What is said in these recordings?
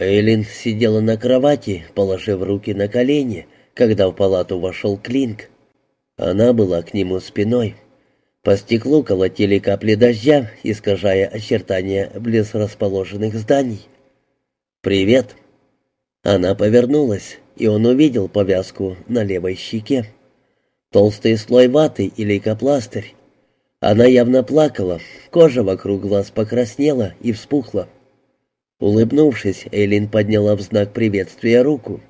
Эйлин сидела на кровати, положив руки на колени, когда в палату вошел Клинк. Она была к нему спиной. По стеклу колотили капли дождя, искажая очертания близ расположенных зданий. «Привет!» Она повернулась, и он увидел повязку на левой щеке. Толстый слой ваты и лейкопластырь. Она явно плакала, кожа вокруг глаз покраснела и вспухла. Улыбнувшись, Эйлин подняла в знак приветствия руку.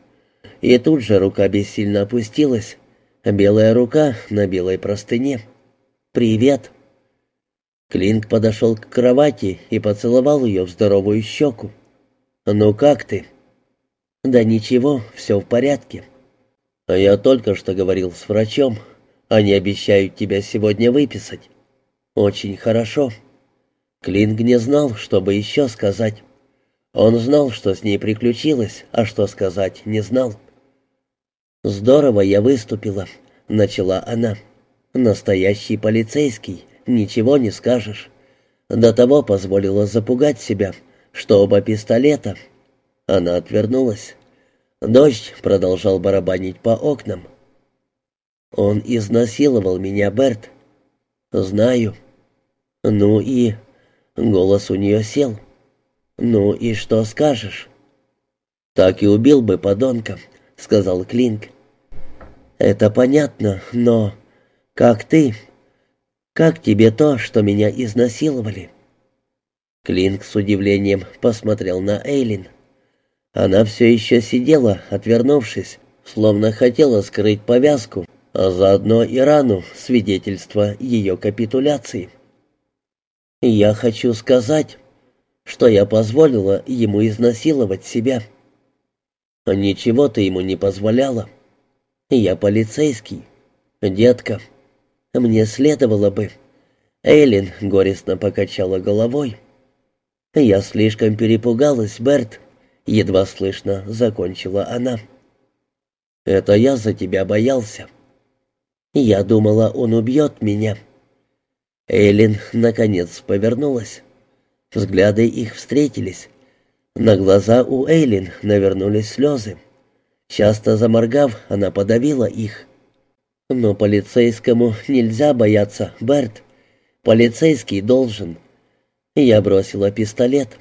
И тут же рука бессильно опустилась. Белая рука на белой простыне. «Привет!» Клинк подошел к кровати и поцеловал ее в здоровую щеку. «Ну как ты?» «Да ничего, все в порядке». А «Я только что говорил с врачом. Они обещают тебя сегодня выписать». «Очень хорошо». Клинг не знал, что бы еще сказать. Он знал, что с ней приключилось, а что сказать не знал. «Здорово я выступила», — начала она. «Настоящий полицейский, ничего не скажешь. До того позволила запугать себя, что оба пистолета». Она отвернулась. Дождь продолжал барабанить по окнам. «Он изнасиловал меня, Берт». «Знаю». «Ну и...» Голос у нее сел. «Ну и что скажешь?» «Так и убил бы подонка», — сказал Клинк. «Это понятно, но... Как ты? Как тебе то, что меня изнасиловали?» Клинк с удивлением посмотрел на Эйлин. Она все еще сидела, отвернувшись, словно хотела скрыть повязку, а заодно и рану, свидетельство ее капитуляции. «Я хочу сказать, что я позволила ему изнасиловать себя». «Ничего ты ему не позволяла. Я полицейский. Детка, мне следовало бы...» Эйлин горестно покачала головой. «Я слишком перепугалась, Берт едва слышно закончила она. Это я за тебя боялся. Я думала, он убьет меня. Эйлин наконец повернулась. Взгляды их встретились. На глаза у Эйлин навернулись слезы. Часто заморгав, она подавила их. Но полицейскому нельзя бояться, Берт. Полицейский должен. Я бросила пистолет.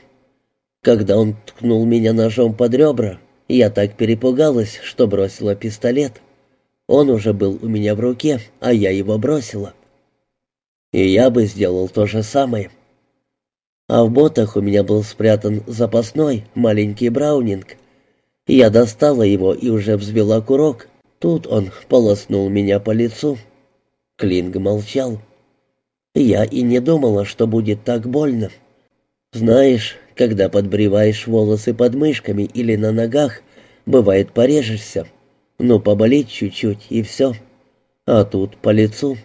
Когда он ткнул меня ножом под ребра, я так перепугалась, что бросила пистолет. Он уже был у меня в руке, а я его бросила. И я бы сделал то же самое. А в ботах у меня был спрятан запасной маленький браунинг. Я достала его и уже взвела курок. Тут он полоснул меня по лицу. Клинг молчал. Я и не думала, что будет так больно. Знаешь, когда подбриваешь волосы под мышками или на ногах, бывает порежешься. Ну, поболит чуть-чуть, и все. А тут по лицу.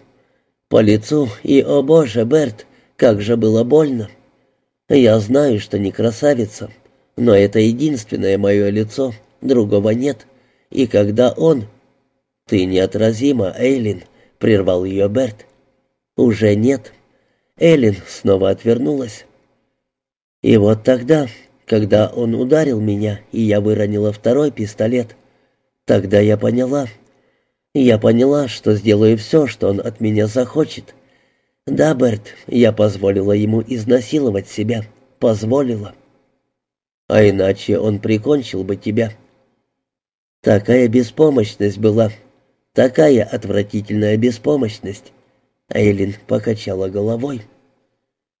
По лицу, и, о боже, Берт, как же было больно. Я знаю, что не красавица, но это единственное мое лицо, другого нет. И когда он... «Ты неотразима, Эйлин», — прервал ее Берт. «Уже нет». Эйлин снова отвернулась. И вот тогда, когда он ударил меня, и я выронила второй пистолет, тогда я поняла. Я поняла, что сделаю все, что он от меня захочет. Да, Берт, я позволила ему изнасиловать себя. Позволила. А иначе он прикончил бы тебя. Такая беспомощность была. Такая отвратительная беспомощность. Эйлин покачала головой.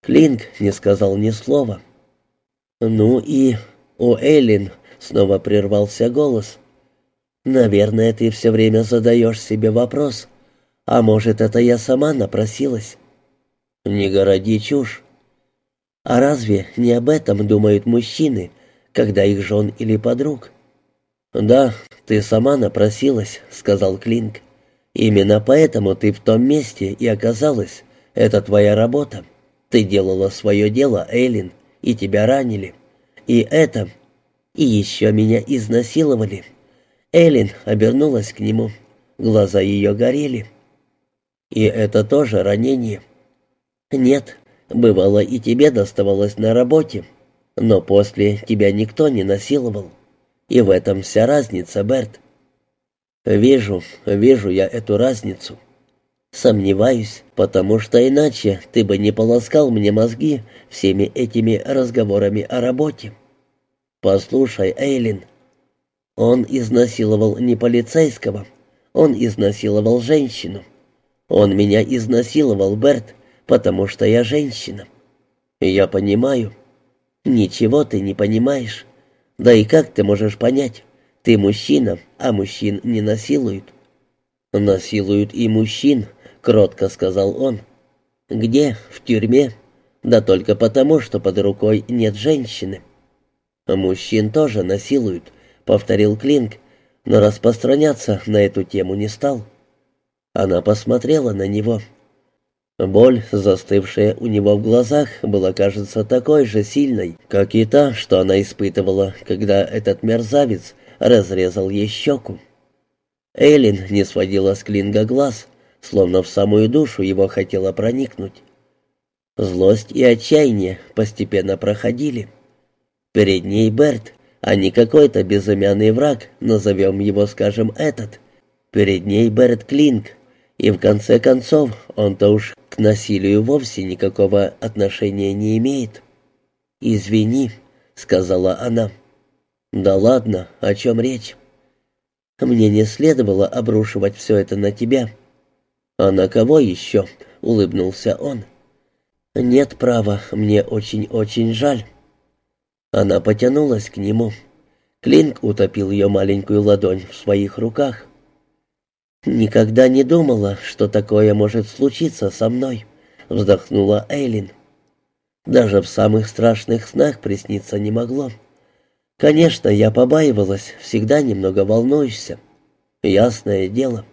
Клинк не сказал ни слова. «Ну и...» «У Эйлин...» — снова прервался голос. «Наверное, ты все время задаешь себе вопрос. А может, это я сама напросилась?» «Не городи чушь. А разве не об этом думают мужчины, когда их жен или подруг?» «Да, ты сама напросилась», — сказал Клинк. «Именно поэтому ты в том месте и оказалась. Это твоя работа. Ты делала свое дело, Эйлин и тебя ранили. И это... И еще меня изнасиловали. Эллен обернулась к нему. Глаза ее горели. И это тоже ранение. Нет, бывало и тебе доставалось на работе. Но после тебя никто не насиловал. И в этом вся разница, Берт. Вижу, вижу я эту разницу. Сомневаюсь, потому что иначе ты бы не полоскал мне мозги всеми этими разговорами о работе. Послушай, Эйлин, он изнасиловал не полицейского, он изнасиловал женщину. Он меня изнасиловал, Берт, потому что я женщина. Я понимаю. Ничего ты не понимаешь. Да и как ты можешь понять? Ты мужчина, а мужчин не насилуют. Насилуют и мужчин, кротко сказал он. Где? В тюрьме? Да только потому, что под рукой нет женщины. Мужчин тоже насилуют, повторил Клинк, но распространяться на эту тему не стал. Она посмотрела на него. Боль, застывшая у него в глазах, была, кажется, такой же сильной, как и та, что она испытывала, когда этот мерзавец разрезал ей щеку. Эйлин не сводила с Клинга глаз, словно в самую душу его хотела проникнуть. Злость и отчаяние постепенно проходили. Перед ней Берт, а не какой-то безымянный враг, назовем его, скажем, этот. Перед ней Берт Клинг, и в конце концов он-то уж к насилию вовсе никакого отношения не имеет. «Извини», — сказала она. «Да ладно, о чем речь?» «Мне не следовало обрушивать все это на тебя». «А на кого еще?» — улыбнулся он. «Нет права, мне очень-очень жаль». Она потянулась к нему. Клинк утопил ее маленькую ладонь в своих руках. «Никогда не думала, что такое может случиться со мной», — вздохнула Эйлин. «Даже в самых страшных снах присниться не могло. Конечно, я побаивалась, всегда немного волнуешься. Ясное дело.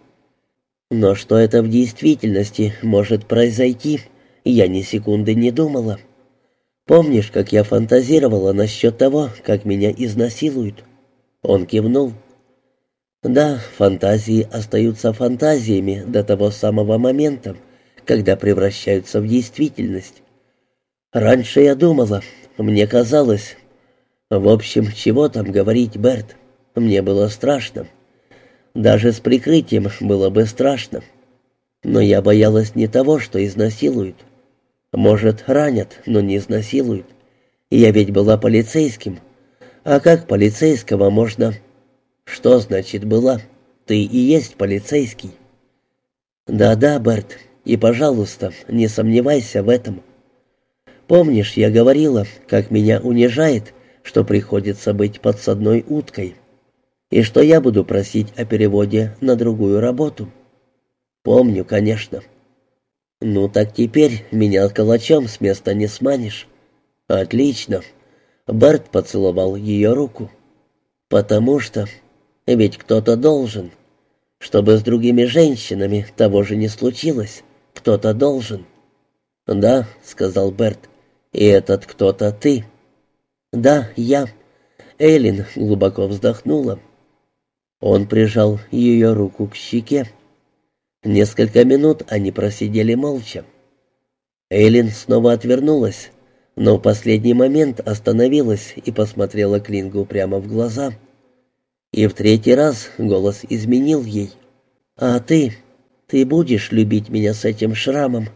Но что это в действительности может произойти, я ни секунды не думала. Помнишь, как я фантазировала насчет того, как меня изнасилуют?» Он кивнул. Да, фантазии остаются фантазиями до того самого момента, когда превращаются в действительность. Раньше я думала, мне казалось... В общем, чего там говорить, Берт? Мне было страшно. Даже с прикрытием было бы страшно. Но я боялась не того, что изнасилуют. Может, ранят, но не изнасилуют. Я ведь была полицейским. А как полицейского можно «Что значит была? Ты и есть полицейский». «Да-да, Берт, и, пожалуйста, не сомневайся в этом. Помнишь, я говорила, как меня унижает, что приходится быть подсадной уткой, и что я буду просить о переводе на другую работу?» «Помню, конечно». «Ну так теперь меня калачом с места не сманишь». «Отлично». Берт поцеловал ее руку. «Потому что ведь кто-то должен. Чтобы с другими женщинами того же не случилось. Кто-то должен. «Да», — сказал Берт, — «и этот кто-то ты». «Да, я». Эйлин глубоко вздохнула. Он прижал ее руку к щеке. Несколько минут они просидели молча. Эйлин снова отвернулась, но в последний момент остановилась и посмотрела Клингу прямо в глаза — и в третий раз голос изменил ей. «А ты? Ты будешь любить меня с этим шрамом?»